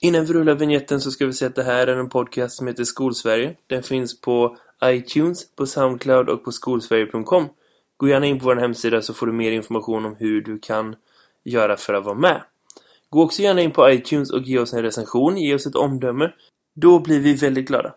Innan vi rullar vignetten så ska vi säga att det här är en podcast som heter Skolsverige. Den finns på iTunes, på Soundcloud och på skolsverige.com. Gå gärna in på vår hemsida så får du mer information om hur du kan göra för att vara med. Gå också gärna in på iTunes och ge oss en recension, ge oss ett omdöme. Då blir vi väldigt glada.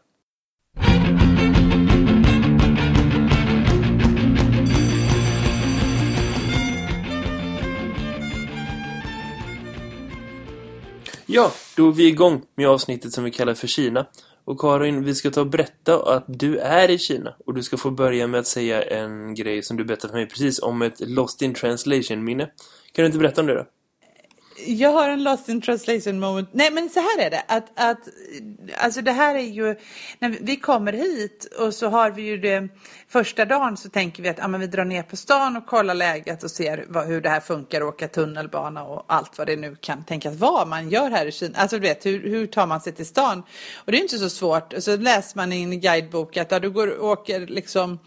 Ja, då är vi igång med avsnittet som vi kallar för Kina. Och Karin, vi ska ta och berätta att du är i Kina. Och du ska få börja med att säga en grej som du berättade för mig precis om ett Lost in Translation-minne. Kan du inte berätta om det då? Jag har en lost in translation moment. Nej, men så här är det. Att, att, alltså det här är ju, när vi kommer hit och så har vi ju det första dagen så tänker vi att ja, men vi drar ner på stan och kollar läget och ser vad, hur det här funkar, åka tunnelbana och allt vad det nu kan tänkas vara man gör här i Kina. Alltså du vet, hur, hur tar man sig till stan? Och det är inte så svårt. Så läser man i en guidebok att ja, du går åker liksom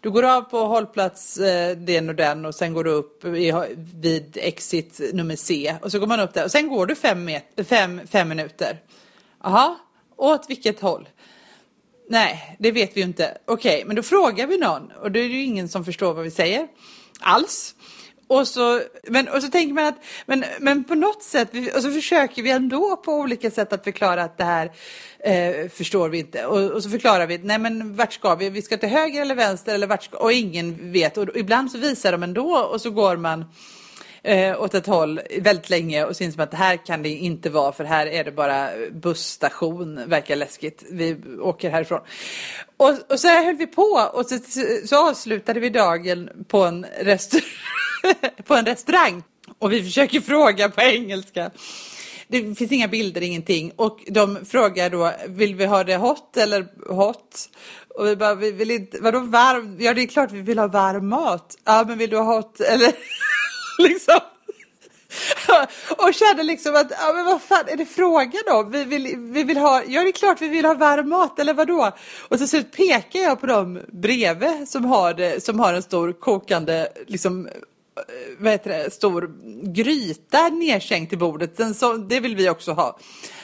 du går av på hållplats eh, den och den och sen går du upp i, vid exit nummer C och så går man upp där och sen går du fem, fem, fem minuter. Jaha, åt vilket håll? Nej, det vet vi ju inte. Okej, okay, men då frågar vi någon och då är det ju ingen som förstår vad vi säger alls. Och så, men, och så tänker man att, men, men på något sätt, och så försöker vi ändå på olika sätt att förklara att det här eh, förstår vi inte. Och, och, så förklarar vi, nej men vart ska vi? Vi ska till höger eller vänster eller vart ska, och ingen vet. Och, och ibland så visar de ändå och så går man eh, åt ett håll väldigt länge och syns som att det här kan det inte vara för här är det bara busstation, verkar läskigt. Vi åker härifrån. Och, och så här höll vi på och så, så avslutade vi dagen på en, restaurang. på en restaurang och vi försöker fråga på engelska. Det finns inga bilder, ingenting. Och de frågar då, vill vi ha det hot eller hot? Och vi bara, vi vill inte, vadå varm? Ja, det är klart vi vill ha varm mat. Ja, men vill du ha hot eller liksom? och kände liksom att, ja men vad fan är det frågan om? Vi vill, vi vill ha, ja det är klart vi vill ha varm mat eller vadå? Och till slut pekar jag på dem bredvid som har, det, som har en stor kokande liksom Eh, vad heter det, stor gryta nedsänkt i bordet. Den så, det vill vi också ha.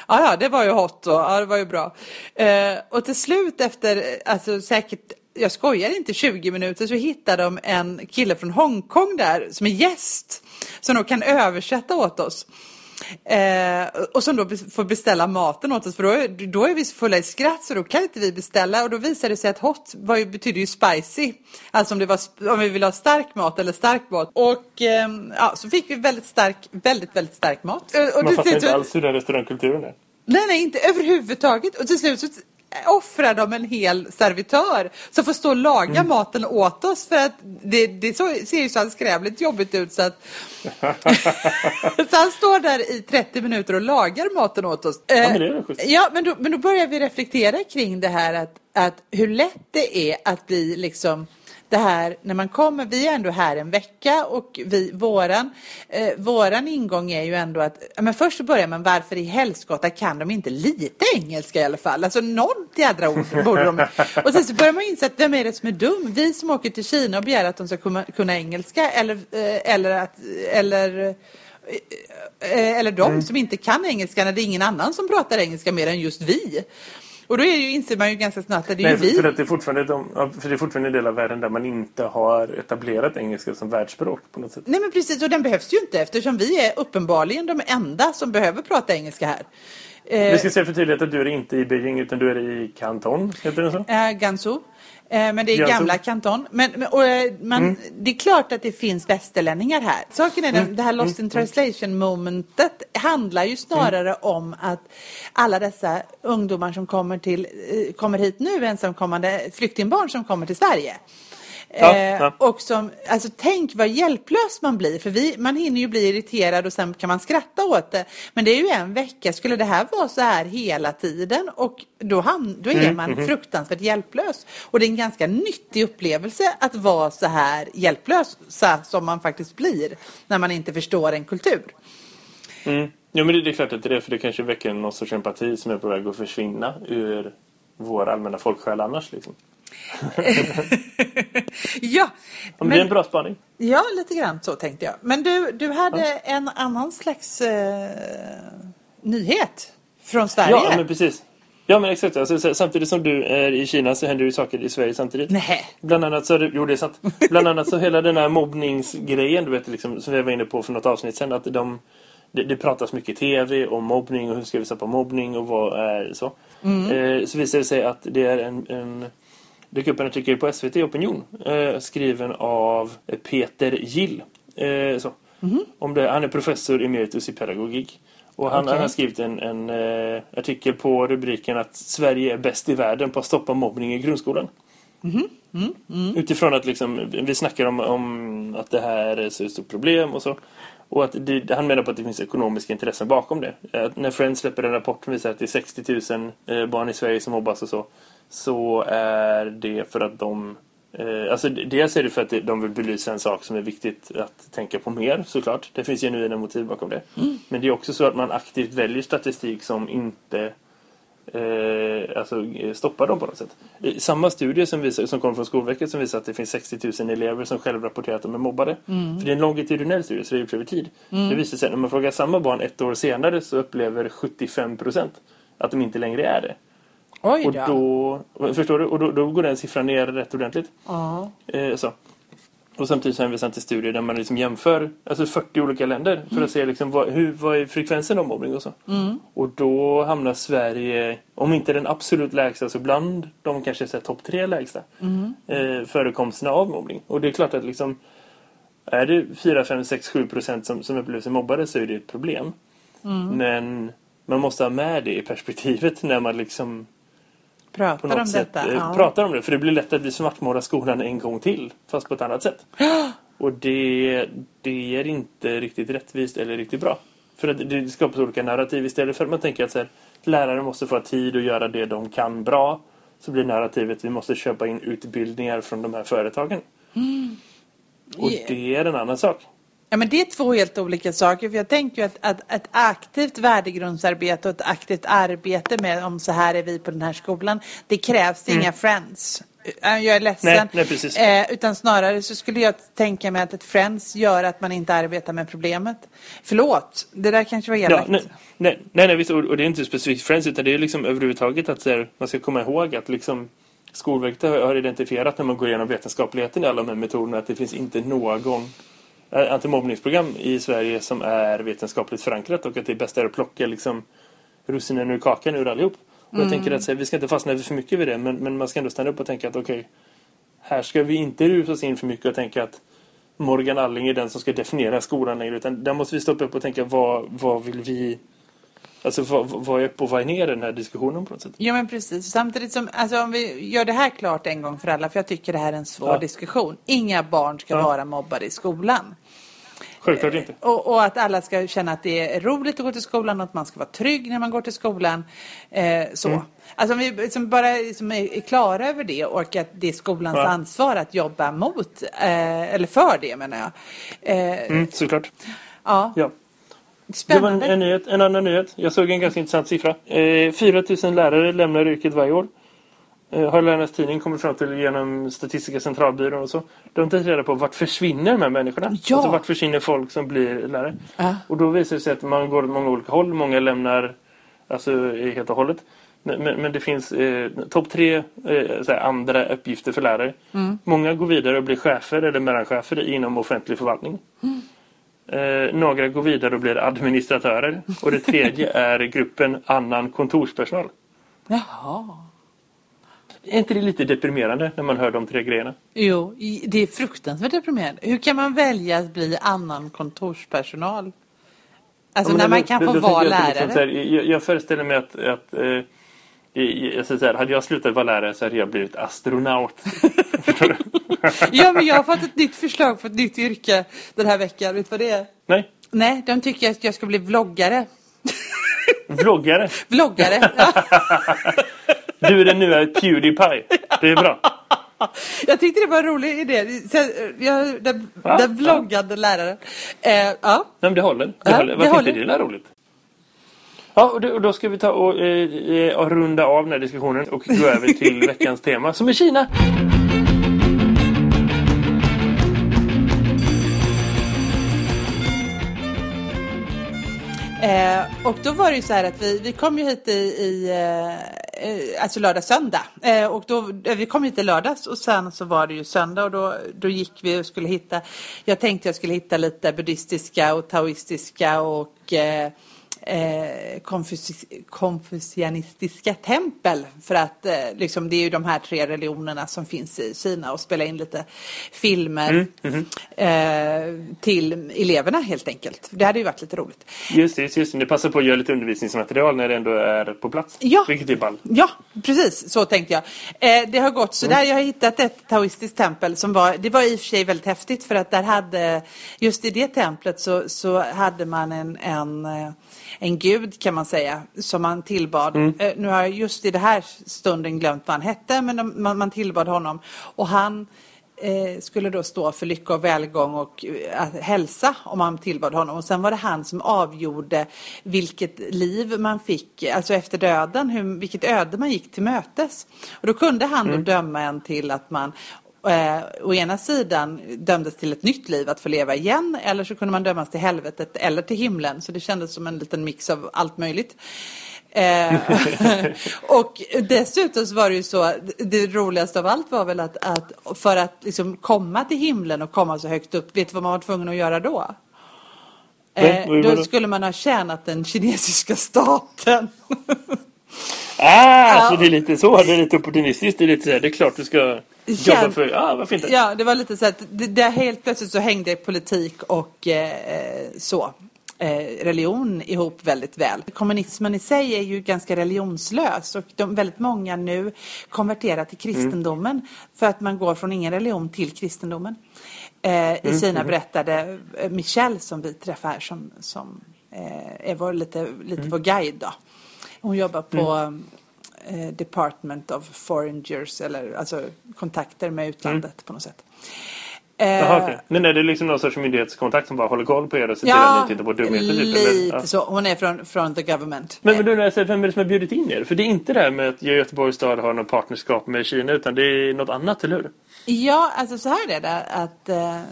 Ja, ja, det var ju hot och ja, det var ju bra. Eh, och till slut efter, eh, alltså säkert jag skojar inte, 20 minuter så hittar de en kille från Hongkong där som är gäst. Som de kan översätta åt oss. Eh, och som då får beställa maten åt oss för då är, då är vi fulla i skratt så då kan inte vi beställa och då visar det sig att hot var ju, betyder ju spicy. Alltså om, det var, om vi vill ha stark mat eller stark mat. Och eh, ja, så fick vi väldigt stark, väldigt, väldigt stark mat. Och, och Man fattar inte alls hur den restaurangkulturen är. Nej, nej, inte överhuvudtaget. Och till slut så offrar de en hel servitör som får stå och laga mm. maten åt oss för att det, det så, ser ju så anskrävligt jobbigt ut så att så han står där i 30 minuter och lagar maten åt oss. Ja, men, det är ja, men, då, men då börjar vi reflektera kring det här att, att hur lätt det är att bli liksom det här när man kommer, vi är ändå här en vecka och vi, våran, eh, våran ingång är ju ändå att, men först börjar man varför i helskotta kan de inte lite engelska i alla fall? Alltså någon jädra ord borde de. Och sen så börjar man inse att vem är det som är dum? Vi som åker till Kina och begär att de ska kunna, kunna engelska eller, eh, eller att, eller eh, eller de mm. som inte kan engelska när det är ingen annan som pratar engelska mer än just vi. Och då är ju, inser man ju ganska snart att det är Nej, vi. För, att det är fortfarande de, för det är fortfarande en del av världen där man inte har etablerat engelska som världsspråk på något sätt. Nej men precis, och den behövs ju inte eftersom vi är uppenbarligen de enda som behöver prata engelska här. Vi ska säga för tydlighet att du är inte i Beijing utan du är i Kanton, heter det så? Äh, Gansu. Eh, men det är gamla kanton. Men, och, eh, man, mm. det är klart att det finns västerlänningar här. Saken är mm. den, det här Lost in mm. translation momentet handlar ju snarare mm. om att alla dessa ungdomar som kommer, till, kommer hit nu, ensamkommande flyktingbarn som kommer till Sverige. Ja, eh. Och som, alltså tänk vad hjälplös man blir. För vi, man hinner ju bli irriterad och sen kan man skratta åt det. Men det är ju en vecka. Skulle det här vara så här hela tiden och då, ham, då är mm, man mm. fruktansvärt hjälplös. Och det är en ganska nyttig upplevelse att vara så här hjälplös så här som man faktiskt blir när man inte förstår en kultur. Mm. Jo men det, det är klart att det är det för det kanske väcker någon sorts empati som är på väg att försvinna ur vår allmänna folksjäl annars liksom. ja. Om det är en bra spaning. Ja, lite grann så tänkte jag. Men du, du hade ja. en annan slags eh, nyhet. från Sverige? Ja, men precis. Ja, men exakt. Alltså, samtidigt som du är i Kina så händer ju saker i Sverige samtidigt. Nej. Bland annat så, jo det är sant. Bland annat så hela den här mobbningsgrejen, du vet, liksom, som vi var inne på för något avsnitt sen, att de, det, det pratas mycket i tv om mobbning och hur ska vi på mobbning och vad är så. Mm. Eh, så visar det sig att det är en, en dök upp en artikel på SVT Opinion eh, skriven av Peter Gill. Eh, så. Mm. Om det, han är professor emeritus i pedagogik. Och han, okay. han har skrivit en, en uh, artikel på rubriken att Sverige är bäst i världen på att stoppa mobbning i grundskolan. Mm. Mm. Mm. Utifrån att liksom, vi snackar om, om att det här är så stort problem och så. Och att det, han menar på att det finns ekonomiska intressen bakom det. Att när Friends släpper en rapport som visar att det är 60 000 eh, barn i Sverige som mobbas och så. Så är det för att de Eh, alltså dels är det för att de vill belysa en sak som är viktigt att tänka på mer såklart. Det finns genuina motiv bakom det. Mm. Men det är också så att man aktivt väljer statistik som inte eh, alltså, stoppar dem på något sätt. Samma studie som, visar, som kom från Skolverket som visar att det finns 60 000 elever som själv rapporterar att de är mobbade. Mm. För det är en longitudinell studie så det är gjort över tid. Mm. Det visar sig att när man frågar samma barn ett år senare så upplever 75 procent att de inte längre är det. Oj. Och då förstår du? Och då, då, går den siffran ner rätt ordentligt. Ja. Eh, så. Och samtidigt hänvisar han till studier där man liksom jämför alltså 40 olika länder för mm. att se liksom vad, hur, vad är frekvensen av mobbning och så. Mm. Och då hamnar Sverige, om inte den absolut lägsta, så bland de kanske topp tre lägsta mm. eh, förekomsterna av mobbning. Och det är klart att liksom är det 4, 5, 6, 7 procent som, som upplever sig mobbade så är det ett problem. Mm. Men man måste ha med det i perspektivet när man liksom pratar om sätt, detta. Eh, ja. Pratar om det, för det blir lätt att vi svartmålar skolan en gång till, fast på ett annat sätt. Och det, det är inte riktigt rättvist eller riktigt bra. För att det skapas olika narrativ istället för att man tänker att så här, lärare måste få tid att göra det de kan bra. Så blir narrativet att vi måste köpa in utbildningar från de här företagen. Mm. Och yeah. det är en annan sak. Ja, men det är två helt olika saker. För jag tänker ju att, att ett aktivt värdegrundsarbete och ett aktivt arbete med om så här är vi på den här skolan, det krävs mm. inga friends. Jag är ledsen. Nej, nej, eh, utan snarare så skulle jag tänka mig att ett friends gör att man inte arbetar med problemet. Förlåt, det där kanske var elakt. Ja, nej, nej, nej, visst, och det är inte specifikt friends utan det är liksom överhuvudtaget att här, man ska komma ihåg att liksom Skolverket har identifierat när man går igenom vetenskapligheten i alla de här metoderna att det finns inte någon antimobbningsprogram i Sverige som är vetenskapligt förankrat och att det är att plocka liksom russinen ur kakan ur allihop. Och mm. jag tänker att här, vi ska inte fastna för mycket vid det men, men man ska ändå stanna upp och tänka att okej, okay, här ska vi inte rusa oss in för mycket och tänka att Morgan Alling är den som ska definiera skolan längre utan där måste vi stoppa upp och tänka vad, vad vill vi Alltså vad, är på vad ner den här diskussionen på något sätt? Ja men precis. Samtidigt som, alltså om vi gör det här klart en gång för alla, för jag tycker det här är en svår ja. diskussion. Inga barn ska ja. vara mobbade i skolan. Självklart inte. Och, och, att alla ska känna att det är roligt att gå till skolan och att man ska vara trygg när man går till skolan. Eh, så. Mm. Alltså om vi liksom bara liksom är, är klara över det och att det är skolans ja. ansvar att jobba mot, eh, eller för det menar jag. Eh, mm, såklart. Ja. ja. Spännande. Det var en, en, nyhet, en annan nyhet. Jag såg en ganska intressant siffra. Eh, 4 000 lärare lämnar yrket varje år. Eh, har Lärarnas tidning kommit fram till genom Statistiska centralbyrån och så. De tar reda på vart försvinner de här människorna. Ja. Alltså vart försvinner folk som blir lärare. Äh. Och då visar det sig att man går åt många olika håll. Många lämnar alltså helt och hållet. Men, men, men det finns eh, topp tre eh, andra uppgifter för lärare. Mm. Många går vidare och blir chefer eller mellanchefer inom offentlig förvaltning. Mm. Eh, några går vidare och blir administratörer. Och det tredje är gruppen annan kontorspersonal. Jaha. Är inte det lite deprimerande när man hör de tre grejerna? Jo, det är fruktansvärt deprimerande. Hur kan man välja att bli annan kontorspersonal? Alltså ja, när man kan få vara liksom lärare. Här, jag, jag, föreställer mig att, att eh, jag så här, hade jag slutat vara lärare så hade jag blivit astronaut. ja, men jag har fått ett nytt förslag på ett nytt yrke den här veckan. Vet du vad det är? Nej. Nej, de tycker att jag ska bli vloggare. Vloggare? Vloggare. du är den nya Pewdiepie. Det är bra. Jag tyckte det var en rolig idé. Jag, den, ja, den vloggande ja. läraren. Eh, ja. Nej, men det håller. Det ja, håller. Varför håller. inte det är roligt? Ja, och, det, och, då ska vi ta och, eh, och runda av den här diskussionen och gå över till veckans tema som är Kina. Eh, och då var det ju så här att vi, vi kom ju hit i, i eh, eh alltså lördag, söndag. Eh, och då, eh, vi kom hit i lördags och sen så var det ju söndag och då, då gick vi och skulle hitta, jag tänkte jag skulle hitta lite buddhistiska och taoistiska och eh, eh, konfus konfucianistiska tempel. För att eh, liksom, det är ju de här tre religionerna som finns i Kina och spela in lite filmer mm, mm. Eh, till eleverna helt enkelt. Det hade ju varit lite roligt. Just det, just det. Ni passar på att göra lite undervisningsmaterial när det ändå är på plats. Ja, vilket är ball. ja precis så tänkte jag. Eh, det har gått så mm. där. Jag har hittat ett taoistiskt tempel som var, det var i och för sig väldigt häftigt för att där hade, just i det templet så, så hade man en, en eh, en gud kan man säga som man tillbad. Mm. Eh, nu har jag just i det här stunden glömt vad han hette men man, man tillbad honom och han eh, skulle då stå för lycka och välgång och eh, hälsa om man tillbad honom. Och sen var det han som avgjorde vilket liv man fick, alltså efter döden, hur, vilket öde man gick till mötes. Och då kunde han mm. då döma en till att man eh, å ena sidan dömdes till ett nytt liv att få leva igen eller så kunde man dömas till helvetet eller till himlen. Så det kändes som en liten mix av allt möjligt. Eh, och dessutom så var det ju så, det roligaste av allt var väl att, att för att liksom komma till himlen och komma så högt upp, vet du vad man var tvungen att göra då? Eh, då skulle man ha tjänat den kinesiska staten. Ah, ja. så det är lite så, det är lite opportunistiskt, det är lite så här, det är klart du ska jobba för, ja ah, varför inte? Ja, det var lite så att det, det helt plötsligt så hängde politik och eh, så. Eh, religion ihop väldigt väl. Kommunismen i sig är ju ganska religionslös och de, väldigt många nu konverterar till kristendomen mm. för att man går från ingen religion till kristendomen. Eh, I mm, Kina mm. berättade eh, Michelle som vi träffar som, som eh, är vår, lite, lite mm. vår guide då. Hon jobbar på mm. eh, Department of Foreigners eller alltså kontakter med utlandet mm. på något sätt. Jaha, okay. Men är det liksom någon sorts myndighetskontakt som bara håller koll på er och ser ja, till att ni tittar på dumheter? Typ, lite ja. så. Hon är från, från the government. Men, men du, vem är det som har bjudit in er? För det är inte det här med att Göteborgs stad har något partnerskap med Kina utan det är något annat, eller hur? Ja, alltså så här är det att uh,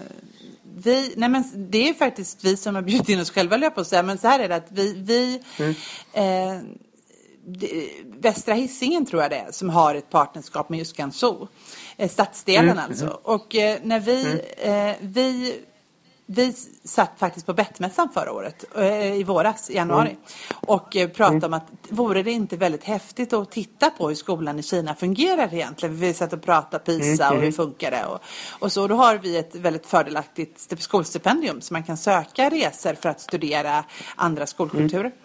vi, nej men det är faktiskt vi som har bjudit in oss själva, löp på att säga. Men så här är det att vi, vi mm. eh, Västra Hisingen tror jag det är, som har ett partnerskap med just Gansu. Eh, stadsdelen mm. alltså. Och eh, när vi, mm. eh, vi vi satt faktiskt på Bettmässan förra året, i våras, i januari. Mm. Och pratade mm. om att vore det inte väldigt häftigt att titta på hur skolan i Kina fungerar egentligen. Vi satt och pratade PISA och hur mm. funkar det. Och, och så då har vi ett väldigt fördelaktigt skolstipendium så man kan söka resor för att studera andra skolkulturer. Mm.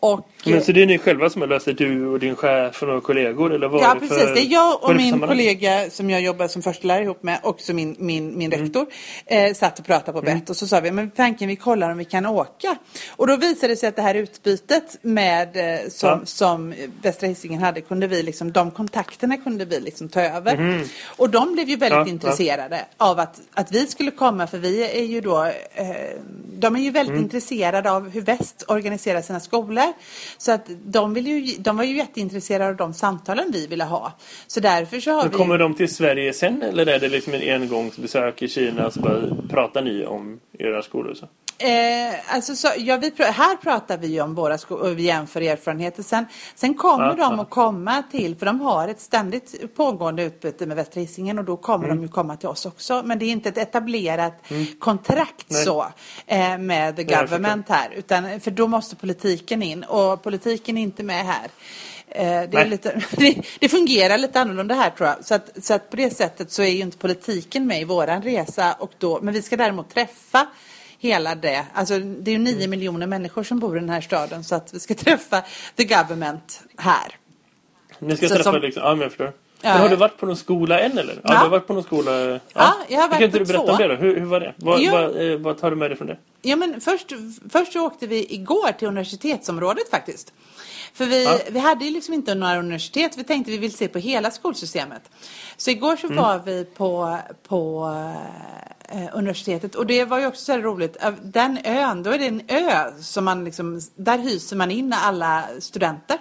Och, men så det är ni själva som har löst det, du och din chef och kollegor? Eller vad ja, precis. Det är jag och min kollega som jag jobbar som förstelärare ihop med, också min, min, min mm. rektor, mm. eh, satt och pratade på mm. bett och så sa vi, men fanken vi kollar om vi kan åka. Och då visade det sig att det här utbytet med, eh, som, ja. som Västra Hisingen hade, kunde vi liksom, de kontakterna kunde vi liksom ta över. Mm. Och de blev ju väldigt ja, intresserade ja. av att, att vi skulle komma, för vi är ju då, eh, de är ju väldigt mm. intresserade av hur väst organiserar sina skolor. Så att de, vill ju, de var ju jätteintresserade av de samtalen vi ville ha. Så därför så har Men vi... Kommer de till Sverige sen eller är det liksom en engångsbesök i Kina så bara pratar ni om era skolor? Så? Eh, alltså så, ja, vi, här pratar vi om våra skolor och vi jämför erfarenheter. Sen, sen kommer ja, de att komma till, för de har ett ständigt pågående utbyte med Västra Hisingen och då kommer mm. de ju komma till oss också. Men det är inte ett etablerat mm. kontrakt Nej. så eh, med the government här. Utan, för då måste politiken in och politiken är inte med här. Eh, det, lite, det, det, fungerar lite annorlunda här tror jag. Så att, så att på det sättet så är ju inte politiken med i våran resa. Och då, men vi ska däremot träffa hela det. Alltså det är ju nio mm. miljoner människor som bor i den här staden så att vi ska träffa the government här. Ni ska så träffa som, liksom, ja men jag förstår. Men har du varit på någon skola än eller? Ja, ja. du har varit på någon skola? Ja, ja jag har varit kan inte du berätta två. om det då? Hur, hur var det? Vad, vad, eh, vad tar du med dig från det? Ja men först, först så åkte vi igår till universitetsområdet faktiskt. För vi, ja. vi hade ju liksom inte några universitet. Vi tänkte vi vill se på hela skolsystemet. Så igår så mm. var vi på, på eh, universitetet. Och det var ju också så roligt. Den ön, då är det en ö som man liksom, där hyser man in alla studenter.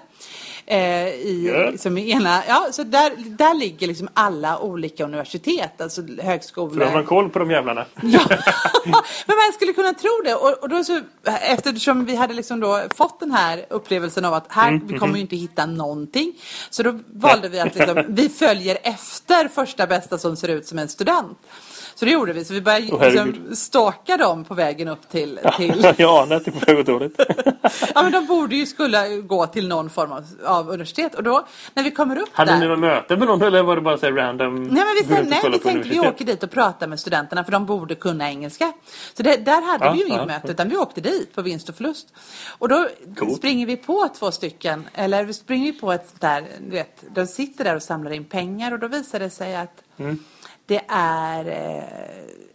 Eh, i, Ja. liksom i ena, ja, så där, där ligger liksom alla olika universitet, alltså högskolor. För då har man koll på de jävlarna. Ja, men man skulle kunna tro det. Och, och då så, eftersom vi hade liksom då fått den här upplevelsen av att här, Mm, vi kommer ju inte hitta någonting. Så då valde vi att liksom, vi följer efter första bästa som ser ut som en student. Så det gjorde vi. Så vi började herregud. liksom, stalka dem på vägen upp till... till Jag anar att det väg åt dåligt. ja, men de borde ju skulle gå till någon form av, av universitet. Och då, när vi kommer upp Hade där... ni något möte med någon eller var det bara så random? Nej, men vi, gå sen, nej, vi tänkte vi åker dit och pratar med studenterna för de borde kunna engelska. Så det, där hade Ja, vi ju inget ja. möte utan vi åkte dit på vinst och förlust. Och då Coolt. springer vi på två stycken, eller vi springer på ett där, du vet, de sitter där och samlar in pengar och då visar det sig att Mm. Det är eh,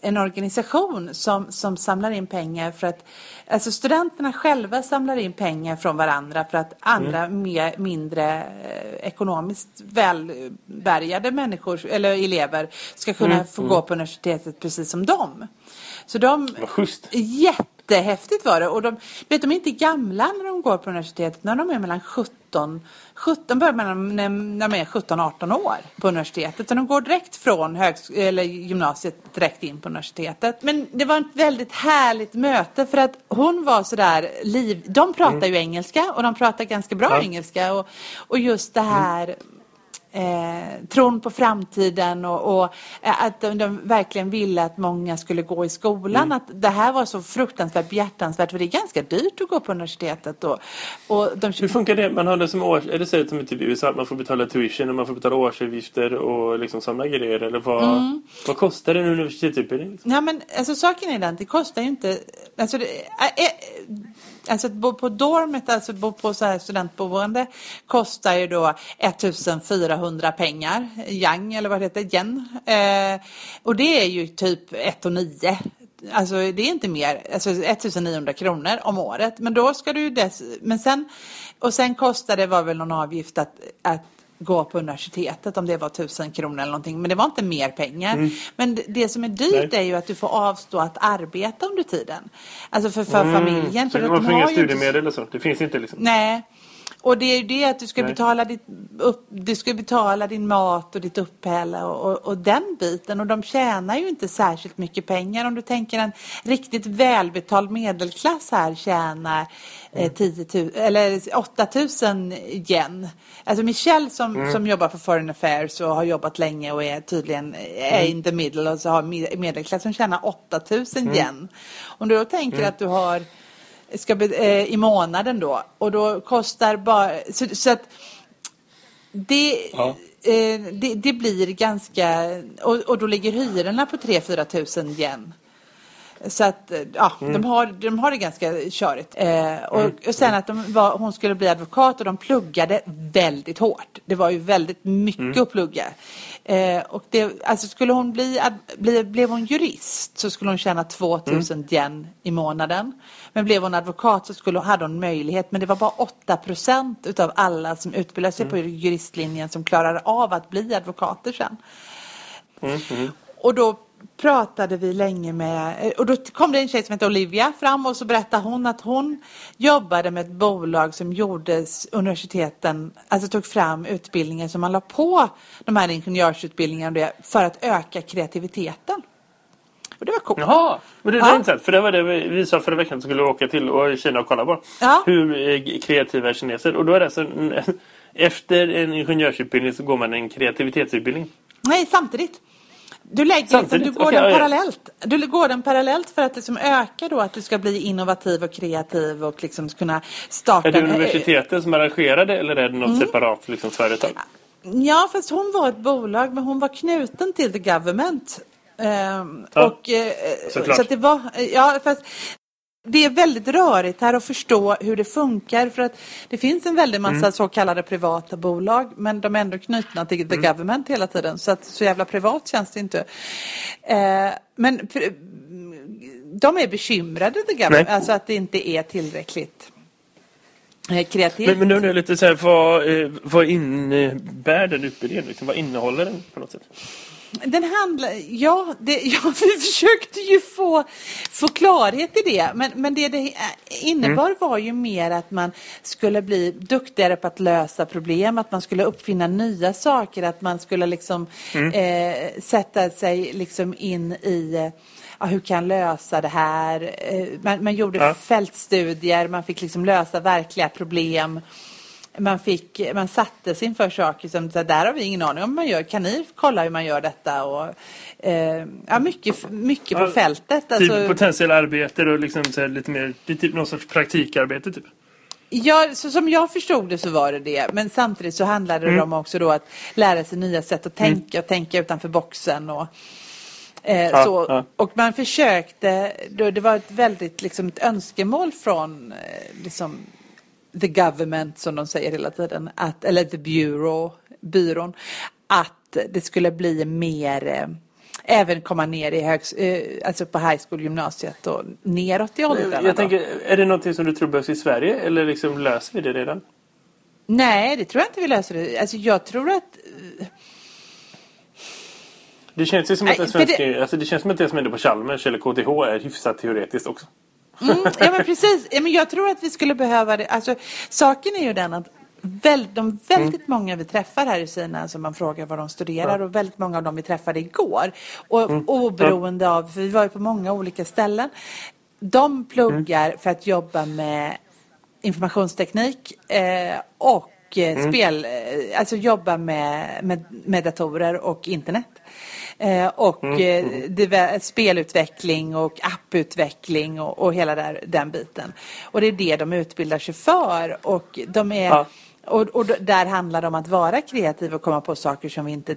en organisation som, som samlar in pengar för att alltså studenterna själva samlar in pengar från varandra för att andra Mm. mer, mindre eh, ekonomiskt välbärgade människor eller elever ska kunna Mm, få gå på universitetet precis som dem. Så de, Vad schysst. Jättehäftigt var det. Och de, vet, de är inte gamla när de går på universitetet. När de är mellan 17, 17 börjar mellan, när, när de är 17-18 år på universitetet. Så de går direkt från högs- eller gymnasiet direkt in på universitetet. Men det var ett väldigt härligt möte för att hon var sådär liv... De pratar ju engelska och de pratar ganska bra Ja. engelska. Och, och just det här eh, tron på framtiden och, och eh, att de, de verkligen ville att många skulle gå i skolan. Mm. Att det här var så fruktansvärt behjärtansvärt för det är ganska dyrt att gå på universitetet. Och, och de, Hur funkar det? Man har det som års... Är det så som typ USA att man får betala tuition och man får betala årsavgifter och liksom sådana grejer? Eller vad, Mm. vad kostar en universitetsutbildning? liksom? Ja, men alltså, saken är den, det kostar ju inte... Alltså, det, äh, äh, alltså att bo på dormet, alltså bo på så här studentboende, kostar ju då 1400 pengar, yang eller vad det heter, yen. Eh, och det är ju typ 1 9. Alltså det är inte mer, alltså 1900 kronor om året. Men då ska du ju dess, men sen, och sen kostar det var väl någon avgift att, att gå på universitetet om det var tusen kronor eller någonting. Men det var inte mer pengar. Men det, som är dyrt Mm. Nej. är ju att du får avstå att arbeta under tiden. Alltså för, för familjen. Mm. Så För att de får inga har ju inte- studiemedel och sånt? Det finns inte liksom? Nej. Och det är ju det att du ska Nej. betala ditt upp, du ska betala din mat och ditt uppehälle och, och, och den biten. Och de tjänar ju inte särskilt mycket pengar. Om du tänker en riktigt välbetald medelklass här tjänar eh, 10 000, eller 8 000 yen. Alltså Michelle som, som jobbar för Foreign Affairs och har jobbat länge och är tydligen är in the middle och så har me- medelklassen tjänar 8 000 yen. Om du då tänker att du har ska be, eh, i månaden då. Och då kostar bara... Så, så att det, Ja. eh, det, det blir ganska... Och, och då ligger hyrorna på 3-4 tusen yen. Så att eh, ja, de, har, de har det ganska körigt. Eh, och, och sen att de var, hon skulle bli advokat och de pluggade väldigt hårt. Det var ju väldigt mycket att plugga. Eh, och det, alltså skulle hon bli, bli, blev hon jurist så skulle hon tjäna 2000 yen i månaden. Men blev hon advokat så skulle, hade hon möjlighet. Men det var bara 8 procent utav alla som utbildar sig på juristlinjen som klarar av att bli advokater sen. Och då pratade vi länge med, och då kom det en tjej som hette Olivia fram och så berättade hon att hon jobbade med ett bolag som gjorde universiteten, alltså tog fram utbildningar som man la på de här ingenjörsutbildningarna för att öka kreativiteten. Och det var coolt. Jaha, men det är Ja. intressant. För det var det vi sa förra veckan att vi skulle åka till och Kina och kolla på. Ja. Hur eh, kreativa är kineser? Och då är det alltså efter en ingenjörsutbildning så går man en kreativitetsutbildning. Nej, samtidigt. Du, lägger, liksom, du går den parallellt. Du går den parallellt för att det som ökar då att du ska bli innovativ och kreativ och liksom kunna starta... Är det en- universitetet som arrangerar det eller är det något Mm. separat liksom, företag? Ja, fast hon var ett bolag, men hon var knuten till the government. Ehm, Ja, och, eh, såklart. så att det var, ja, fast det är väldigt rörigt här att förstå hur det funkar för att det finns en väldig massa Mm. så kallade privata bolag men de är ändå knutna till the Mm. government hela tiden så att så jävla privat känns det inte. Eh, men de är bekymrade the government, Nej. alltså att det inte är tillräckligt eh, kreativt. Men, men nu undrar jag lite så här, vad, eh, vad innebär den utbildningen? Liksom? Vad innehåller den på något sätt? Den handlar, ja, det, ja, vi försökte ju få, få klarhet i det. Men, men det det innebar mm. var ju mer att man skulle bli duktigare på att lösa problem, att man skulle uppfinna nya saker, att man skulle liksom mm. eh, sätta sig liksom in i ja, hur kan jag lösa det här? Eh, man, man gjorde ja. fältstudier, man fick liksom lösa verkliga problem man, fick, man sattes inför saker som så där har vi ingen aning om man gör. Kan ni kolla hur man gör detta? Och, eh, ja, mycket, mycket på fältet. Typ alltså, potentiella arbete och liksom så lite mer, det är typ någon sorts praktikarbete typ. Ja, så som jag förstod det så var det det. Men samtidigt så handlade det mm. om också då att lära sig nya sätt att tänka mm. och tänka utanför boxen. Och, eh, ja, så. Ja. och man försökte, då, det var ett väldigt liksom, ett önskemål från eh, liksom, the government som de säger hela tiden, att, eller the bureau, byrån, att det skulle bli mer eh, även komma ner i högs, eh, alltså på high school, gymnasiet och neråt i åldrarna. Jag tänker, är det någonting som du tror behövs i Sverige eller liksom löser vi det redan? Nej, det tror jag inte vi löser det. Alltså jag tror att... Det känns ju som att, Nej, svenska, det... Alltså det känns som att det som händer på Chalmers eller KTH är hyfsat teoretiskt också. Mm, ja men precis. Ja, men jag tror att vi skulle behöva det. Alltså, saken är ju den att väl, de väldigt mm. många vi träffar här i Kina som man frågar vad de studerar och väldigt många av dem vi träffade igår. Och mm. oberoende av, för vi var ju på många olika ställen. De pluggar mm. för att jobba med informationsteknik eh, och eh, mm. spel, eh, alltså jobba med, med, med datorer och internet. Eh, och mm. eh, spelutveckling och apputveckling och, och hela där, den biten. Och det är det de utbildar sig för. Och de är... Ja. Och, och, där handlar det om att vara kreativ och komma på saker som vi inte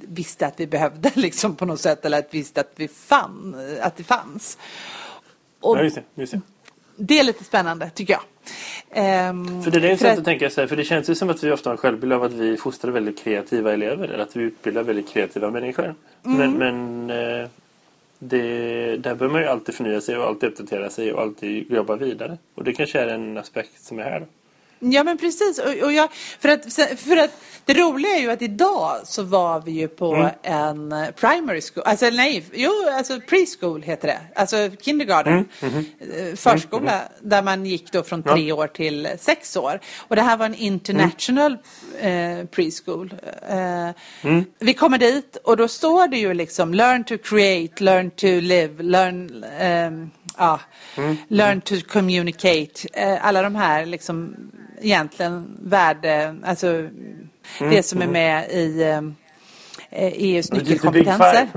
visste att vi behövde liksom på något sätt eller att vi visste att, vi fann, att det fanns. Och ja, just det, just det. Det är lite spännande tycker jag. Um, för det är sätt att tänka sig, för det känns ju som att vi ofta har en självbild av att vi fostrar väldigt kreativa elever eller att vi utbildar väldigt kreativa människor. Mm. Men, men eh, det, där bör man ju alltid förnya sig och alltid uppdatera sig och alltid jobba vidare. Och det kanske är en aspekt som är här. Ja men precis. Och, och jag, för, att, för att det roliga är ju att idag så var vi ju på mm. en primary school, alltså nej, jo alltså preschool heter det, alltså kindergarten, mm. Mm. mm. förskola mm. där man gick då från tre år till sex år. Och det här var en international eh, preschool. Eh, mm. vi kommer dit och då står det ju liksom learn to create, learn to live, learn eh, ja, learn to communicate, eh, alla de här liksom egentligen värde, alltså mm, det som är mm. med i eh, EUs nyckelkompetenser.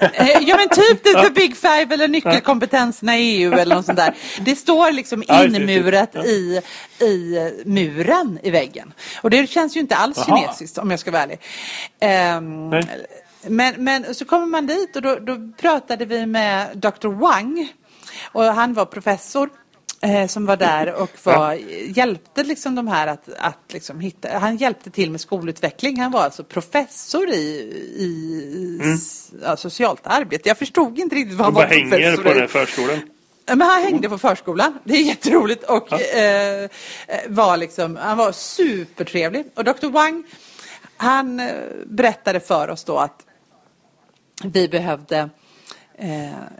Eh, ja men typ det the big five eller nyckelkompetenserna i EU eller något sånt där. Det står liksom inmurat i, i muren i väggen. Och det känns ju inte alls Aha. kinesiskt om jag ska vara ärlig. Um, men, men så kommer man dit och då, då pratade vi med Dr. Wang. Och han var professor eh, som var där och var, hjälpte liksom de här att, att liksom hitta, han hjälpte till med skolutveckling. Han var alltså professor i, i mm. ja, socialt arbete. Jag förstod inte riktigt vad han var professor hänger på den här förskolan. Men han hängde på förskolan. Det är jätteroligt och ja. eh, var liksom, han var supertrevlig. Och Dr. Wang, han eh, berättade för oss då att vi behövde Eh,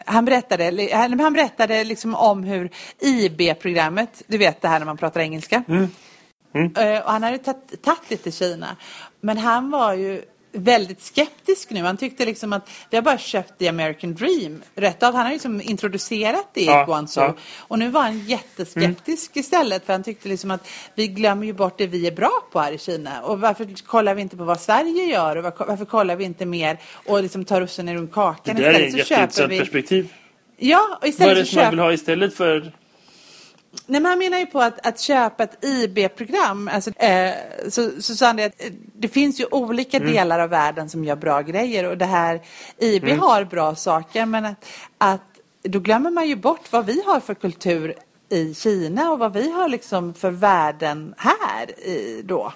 han berättade, han, han berättade liksom om hur IB-programmet, du vet det här när man pratar engelska. Mm. Mm. Eh, och han hade tagit till Kina. Men han var ju väldigt skeptisk nu. Han tyckte liksom att vi har bara köpt The American Dream rätt av. Han har liksom introducerat det i ja, Guangzhou. Ja. Och nu var han jätteskeptisk mm. istället för han tyckte liksom att vi glömmer ju bort det vi är bra på här i Kina. Och varför kollar vi inte på vad Sverige gör och varför kollar vi inte mer och liksom tar russinen ur kakan istället? Det är ett jätteintressant vi... perspektiv. Ja, och istället Vad är det som man vill ha istället för Nej, men han menar ju på att, att köpa ett IB-program. Alltså, eh, så, så sa han det att eh, det finns ju olika mm. delar av världen som gör bra grejer och det här IB mm. har bra saker men att, att då glömmer man ju bort vad vi har för kultur i Kina och vad vi har liksom för värden här i, då.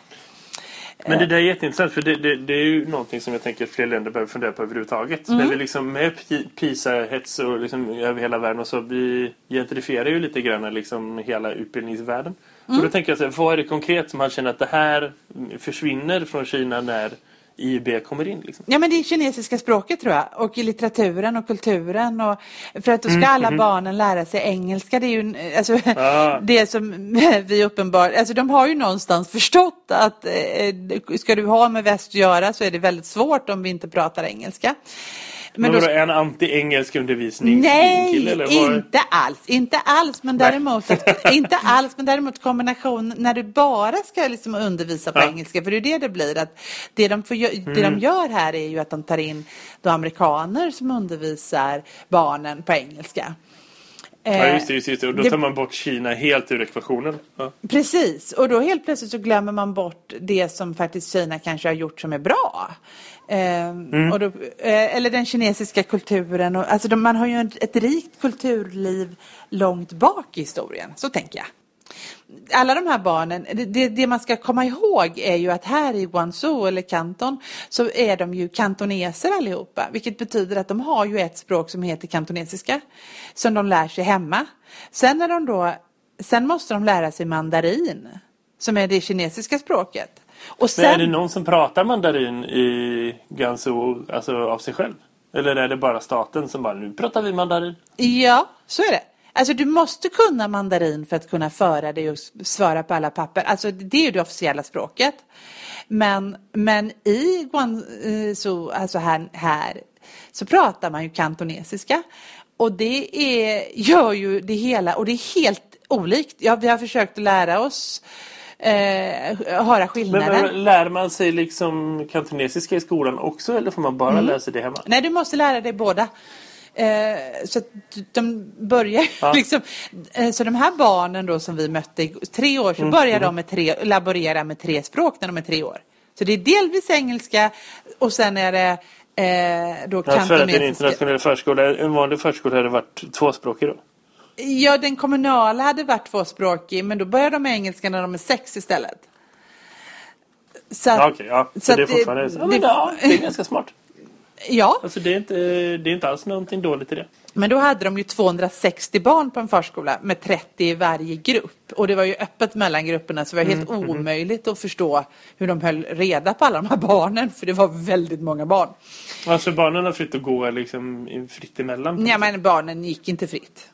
Men det där är jätteintressant för det, det, det, är ju någonting som jag tänker att fler länder behöver fundera på överhuvudtaget. Mm. När vi liksom med PISA-hets och liksom över hela världen och så vi gentrifierar ju lite grann liksom hela utbildningsvärlden. Mm. Och då tänker jag så här, vad är det konkret som man känner att det här försvinner från Kina när IB kommer in. Liksom. Ja, men det är kinesiska språket tror jag. Och i litteraturen och kulturen. Och, för att då ska alla mhm. barnen lära sig engelska. Det är ju alltså, Ah. det som vi uppenbar... Alltså de har ju någonstans förstått att eh, ska du ha med väst att göra så är det väldigt svårt om vi inte pratar engelska. Men då- vadå, en anti-engelsk undervisning? Nej, eller vad? inte alls. Inte alls, men däremot, att, inte alls, men däremot kombination när du bara ska liksom undervisa på Ja. engelska. För det är det det blir. Att det, de får, det de gör här är ju att de tar in då amerikaner som undervisar barnen på engelska. Ja, Eh, just det, just det. Och då det- tar man bort Kina helt ur ekvationen. Ja. Precis, och då helt plötsligt så glömmer man bort det som faktiskt Kina kanske har gjort som är bra. Ehm, och då, eh, eller den kinesiska kulturen. Och, alltså de, man har ju ett, rikt kulturliv långt bak i historien, så tänker jag. Alla de här barnen, det, det, det man ska komma ihåg är ju att här i Guangzhou eller Kanton så är de ju kantoneser allihopa. Vilket betyder att de har ju ett språk som heter kantonesiska. Som de lär sig hemma. Sen när de då, sen måste de lära sig mandarin. Som är det kinesiska språket. Och Men är det sen, någon som pratar mandarin i Gansu alltså av sig själv? Eller är det bara staten som bara, nu pratar vi mandarin? ja, så är det. Alltså du måste kunna mandarin för att kunna föra dig och svara på alla papper. Alltså det är ju det officiella språket. Men, men i Guangzhou, alltså här, här så pratar man ju kantonesiska. Och det är, gör ju det hela, och det är helt olikt. Ja, vi har försökt att lära oss eh, höra Men, skillnaden. men lär man sig liksom kantonesiska i skolan också eller får man bara Mm. lära sig det hemma? Nej, du måste lära dig båda. Eh, så de börjar Ja. liksom, eh, så de här barnen då som vi mötte tre år så Mm, börjar de med tre, laborera med tre språk när de är tre år. Så det är delvis engelska och sen är det eh, då Ja, för att en kantonesiska. internationell förskola, en vanlig förskola hade varit tvåspråkig då? Ja, den kommunala hade varit tvåspråkig men då börjar de med engelska när de är sex istället. Så att, Ja, okej, ja. Så, så det är att det- fortfarande så. Ja, det- men, ja, det är ganska smart. ja, Alltså det är inte, det är inte alls någonting dåligt i det. Men då hade de ju 260 barn på en förskola med 30 i varje grupp. Och det var ju öppet mellan grupperna så det var helt omöjligt att förstå hur de höll reda på alla de här barnen. För det var väldigt många barn. Alltså barnen har fritt att gå liksom i- fritt emellan. Ja, men barnen gick inte fritt.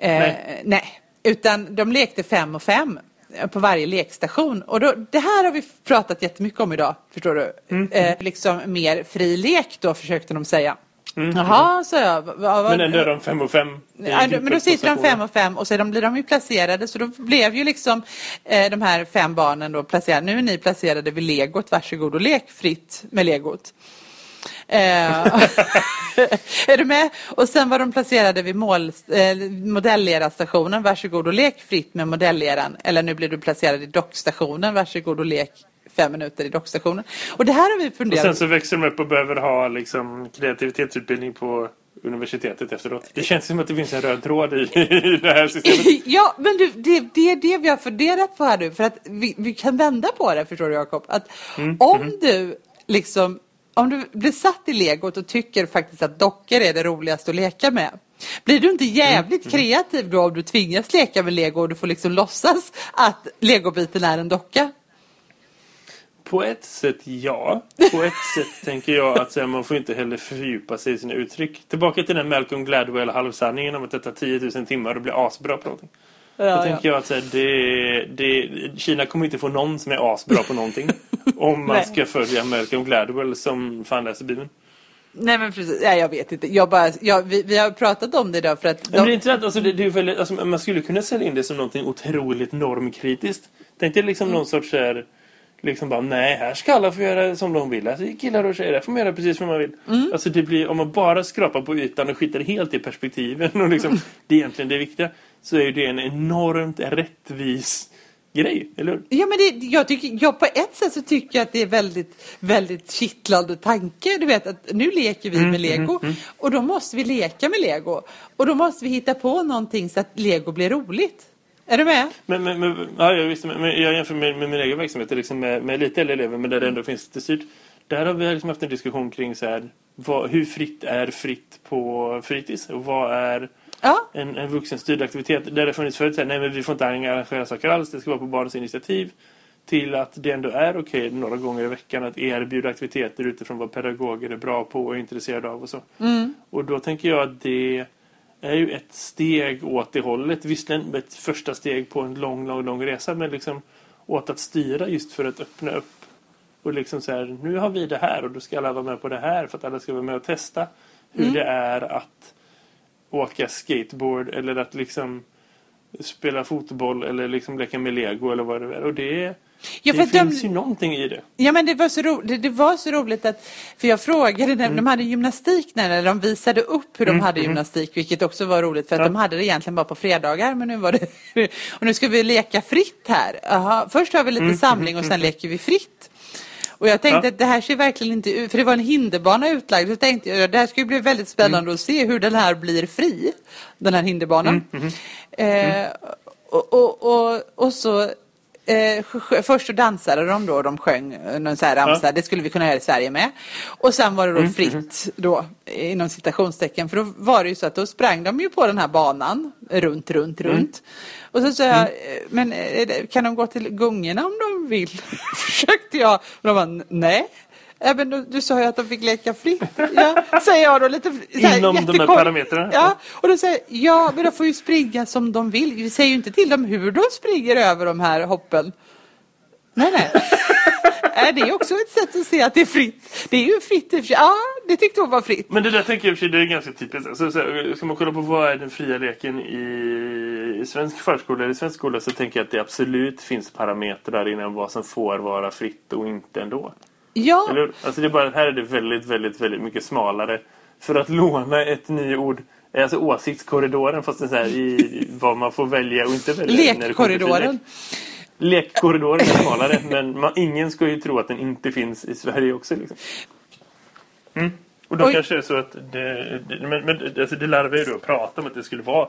Eh, Nej. nej. Utan de lekte fem och fem eh, på varje lekstation. Och då, det här har vi pratat jättemycket om idag, förstår du. Eh, liksom mer fri lek då, försökte de säga. Jaha, sa jag. vad- vad- Men ändå är de fem och fem. Ja, men då sitter de fem och fem och sedan blir de ju placerade så då blev ju liksom eh, de här fem barnen då placerade. Nu är ni placerade vid legot, varsågod och lek fritt med legot. Eh, är du med? Och sen var de placerade vid mål, eh, modelllerarstationen, varsågod och lek fritt med modelleran. Eller nu blir du placerad i dockstationen, varsågod och lek fem minuter i dockstationen. Och det här har vi Och funderat sen så växer de upp och behöver ha liksom kreativitetsutbildning på universitetet efteråt. Det känns som att det finns en röd tråd i, i det här systemet. Ja, men du, det, det är det vi har funderat på här nu. För att vi, vi kan vända på det, förstår du Jakob. Att Mm, om du liksom, om du blir satt i legot och tycker faktiskt att dockor är det roligaste att leka med. Blir du inte jävligt Mm, kreativ då om du tvingas leka med lego och du får liksom låtsas att legobiten är en docka? På ett sätt ja. På ett sätt tänker jag att här, man får inte heller fördjupa sig i sina uttryck. Tillbaka till den Malcolm Gladwell halvsanningen om att det tar 10 000 timmar och blir asbra på någonting. Då Ja, tänker jag att så här, det, det, Kina kommer inte få någon som är asbra på någonting. om man Nej. ska följa Malcolm Gladwell som fan läser Bibeln. Nej men precis, ja, jag vet inte. Jag bara, jag, vi, vi har pratat om det idag för att... Men det är intressant, alltså, det, det är väldigt, alltså, man skulle kunna sälja in det som någonting otroligt normkritiskt. Tänk dig liksom någon sorts här, liksom bara nej, här ska alla få göra som de vill. Alltså, killar och tjejer, där får man göra precis som man vill. Alltså det blir, om man bara skrapar på ytan och skiter helt i perspektiven och liksom, det är egentligen det viktiga, så är det en enormt rättvis grej, eller hur? Ja, men det, jag tycker, jag på ett sätt så tycker jag att det är väldigt, väldigt kittlande tanke. Du vet att nu leker vi Mm, med lego och då måste vi leka med lego. Och då måste vi hitta på någonting så att lego blir roligt. Är du med? Men, men, men, ja, jag, visste, men men jag jämför med, med min egen verksamhet liksom med, med lite äldre elever men där det ändå finns lite styrt. Där har vi liksom haft en diskussion kring så här, vad, hur fritt är fritt på fritids? Och vad är Ja. en, en vuxenstyrd aktivitet? Där det funnits förut så här, nej men vi får inte arrangera saker alls, det ska vara på barnens initiativ. till att det ändå är okej okay, några gånger i veckan att erbjuda aktiviteter utifrån vad pedagoger är bra på och är intresserade av och så. Mm. Och då tänker jag att det är ju ett steg åt det hållet. Visserligen ett första steg på en lång, lång, lång resa men liksom åt att styra just för att öppna upp och liksom så här, nu har vi det här och då ska alla vara med på det här för att alla ska vara med och testa hur mm. det är att åka skateboard eller att liksom spela fotboll eller liksom leka med Lego eller vad det är. Och det, ja, det finns de, ju någonting i det. Ja, men det var så, ro, det, det, var så roligt att, för jag frågade när mm. de hade gymnastik när eller de visade upp hur de mm. hade mm. gymnastik, vilket också var roligt för att ja. de hade det egentligen bara på fredagar, men nu var det, och nu ska vi leka fritt här. Aha, först har vi lite mm. samling och sen leker vi fritt. Och jag tänkte ja. att det här ser verkligen inte ut, för det var en hinderbana utlagd, så tänkte jag det här ska bli väldigt spännande mm. att se hur den här blir fri, den här hinderbanan. Mm. Mm. Eh, och, och, och, och så Eh, först så dansade de då, de sjöng någon så här ramsa, ja. det skulle vi kunna göra i Sverige med. Och sen var det då mm, fritt mm. då, inom citationstecken, för då var det ju så att då sprang de ju på den här banan, runt, runt, mm. runt. Och så sa jag, mm. Eh, men eh, kan de gå till gungorna om de vill? Försökte jag. Och de bara, nej. Även du, du sa ju att de fick leka fritt. Ja, säger jag då lite här, Inom de här parametrarna? Ja, och då säger ja, men de får ju springa som de vill. Vi säger ju inte till dem hur de springer över de här hoppen. Nej, nej. är det också ett sätt att se att det är fritt? Det är ju fritt i Ja, det tyckte hon var fritt. Men det där tänker jag för sig, det är ganska typiskt. Alltså, så, ska man kolla på vad är den fria leken i, i svensk förskola eller svensk skola så tänker jag att det absolut finns parametrar innan vad som får vara fritt och inte ändå. Ja. Eller, alltså det är bara, här är det väldigt, väldigt, väldigt mycket smalare. För att låna ett nyord Alltså åsiktskorridoren fast så här i vad man får välja och inte välja. Lekkorridoren. Lekkorridoren är smalare men man, ingen ska ju tro att den inte finns i Sverige också. Liksom. Mm. Och då Oj. kanske det är så att det, det, men, men, alltså det larvar ju då att prata om att det skulle vara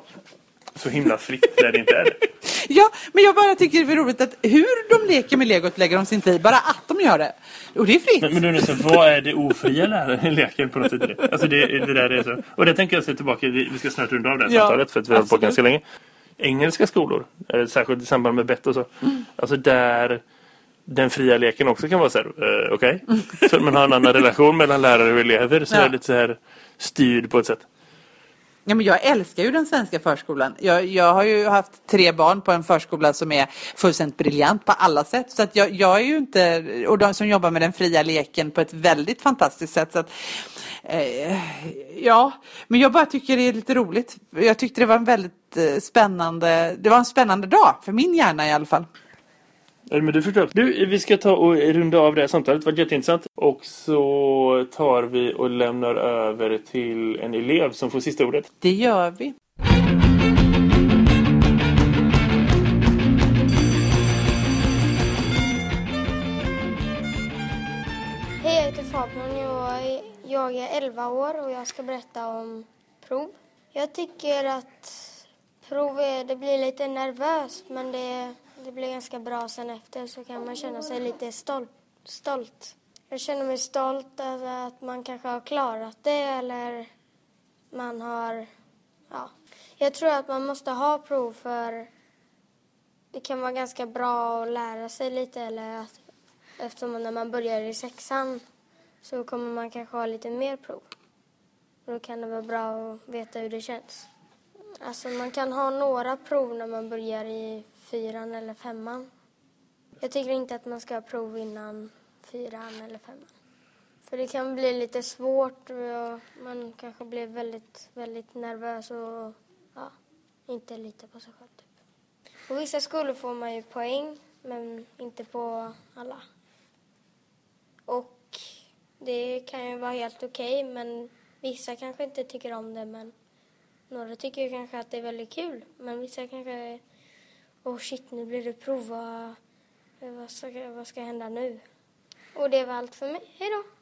så himla fritt där det inte är det. Ja, men jag bara tycker det är roligt att hur de leker med legot lägger de sin tid. Bara att de gör det. Och det är fritt. Men, men så, vad är det ofria leken på något sätt? Alltså det, det där är så. Och det tänker jag se tillbaka. Vi ska snart runda av det här ja, samtalet för att vi har på ganska länge. Engelska skolor, särskilt i samband med bett och så. Mm. Alltså där den fria leken också kan vara så här, uh, okej. Okay. Mm. Så man har en annan relation mellan lärare och elever så ja. är lite så här styrd på ett sätt. Ja, men jag älskar ju den svenska förskolan. Jag, jag har ju haft tre barn på en förskola som är fullständigt briljant på alla sätt. Så att jag, jag är ju inte, och de som jobbar med den fria leken på ett väldigt fantastiskt sätt. Så att, eh, ja, men jag bara tycker det är lite roligt. Jag tyckte det var en väldigt eh, spännande, det var en spännande dag för min hjärna i alla fall. Men du förstår. Du, vi ska ta och runda av det här samtalet. Det var jätteintressant. Och så tar vi och lämnar över till en elev som får sista ordet. Det gör vi. Hej, jag heter Fabian. Jag, jag är 11 år och jag ska berätta om prov. Jag tycker att prov är, det blir lite nervöst men det det blir ganska bra sen efter så kan man känna sig lite stolt. stolt. Jag känner mig stolt över att man kanske har klarat det eller man har... Ja. Jag tror att man måste ha prov för det kan vara ganska bra att lära sig lite eller att eftersom när man börjar i sexan så kommer man kanske ha lite mer prov. Då kan det vara bra att veta hur det känns. Alltså man kan ha några prov när man börjar i fyran eller femman. Jag tycker inte att man ska ha prov innan fyran eller femman. För det kan bli lite svårt och man kanske blir väldigt, väldigt nervös och ja, inte litar på sig själv. Typ. På vissa skolor får man ju poäng, men inte på alla. Och det kan ju vara helt okej, okay, men vissa kanske inte tycker om det, men några tycker kanske att det är väldigt kul. Men vissa kanske oh shit, nu blir det prov. Vad, eh, vad, ska, vad ska hända nu? Och det var allt för mig. Hej då!